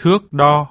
thước đo.